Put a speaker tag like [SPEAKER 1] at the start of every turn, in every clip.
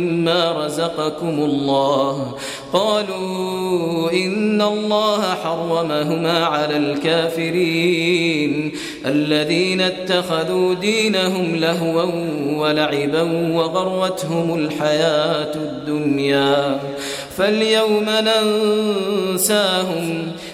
[SPEAKER 1] مما رزقكم الله. قالوا إن الله حرمهما على الكافرين. الذين اتخذوا دينهم لهوا ولعبا وغروتهم الحياة الدنيا. فاليوم ننساهم.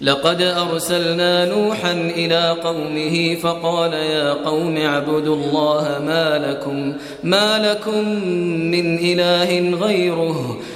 [SPEAKER 1] لقد أرسلنا نوحا إلى قومه فقال يا قوم اعبدوا الله ما لكم, ما لكم من إله غيره.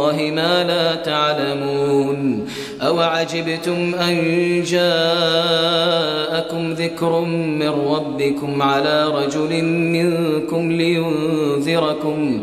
[SPEAKER 1] الله ما لا تعلمون. أو عجبتم أن جاءكم ذكر من ربكم على رجل منكم لينذركم لينذركم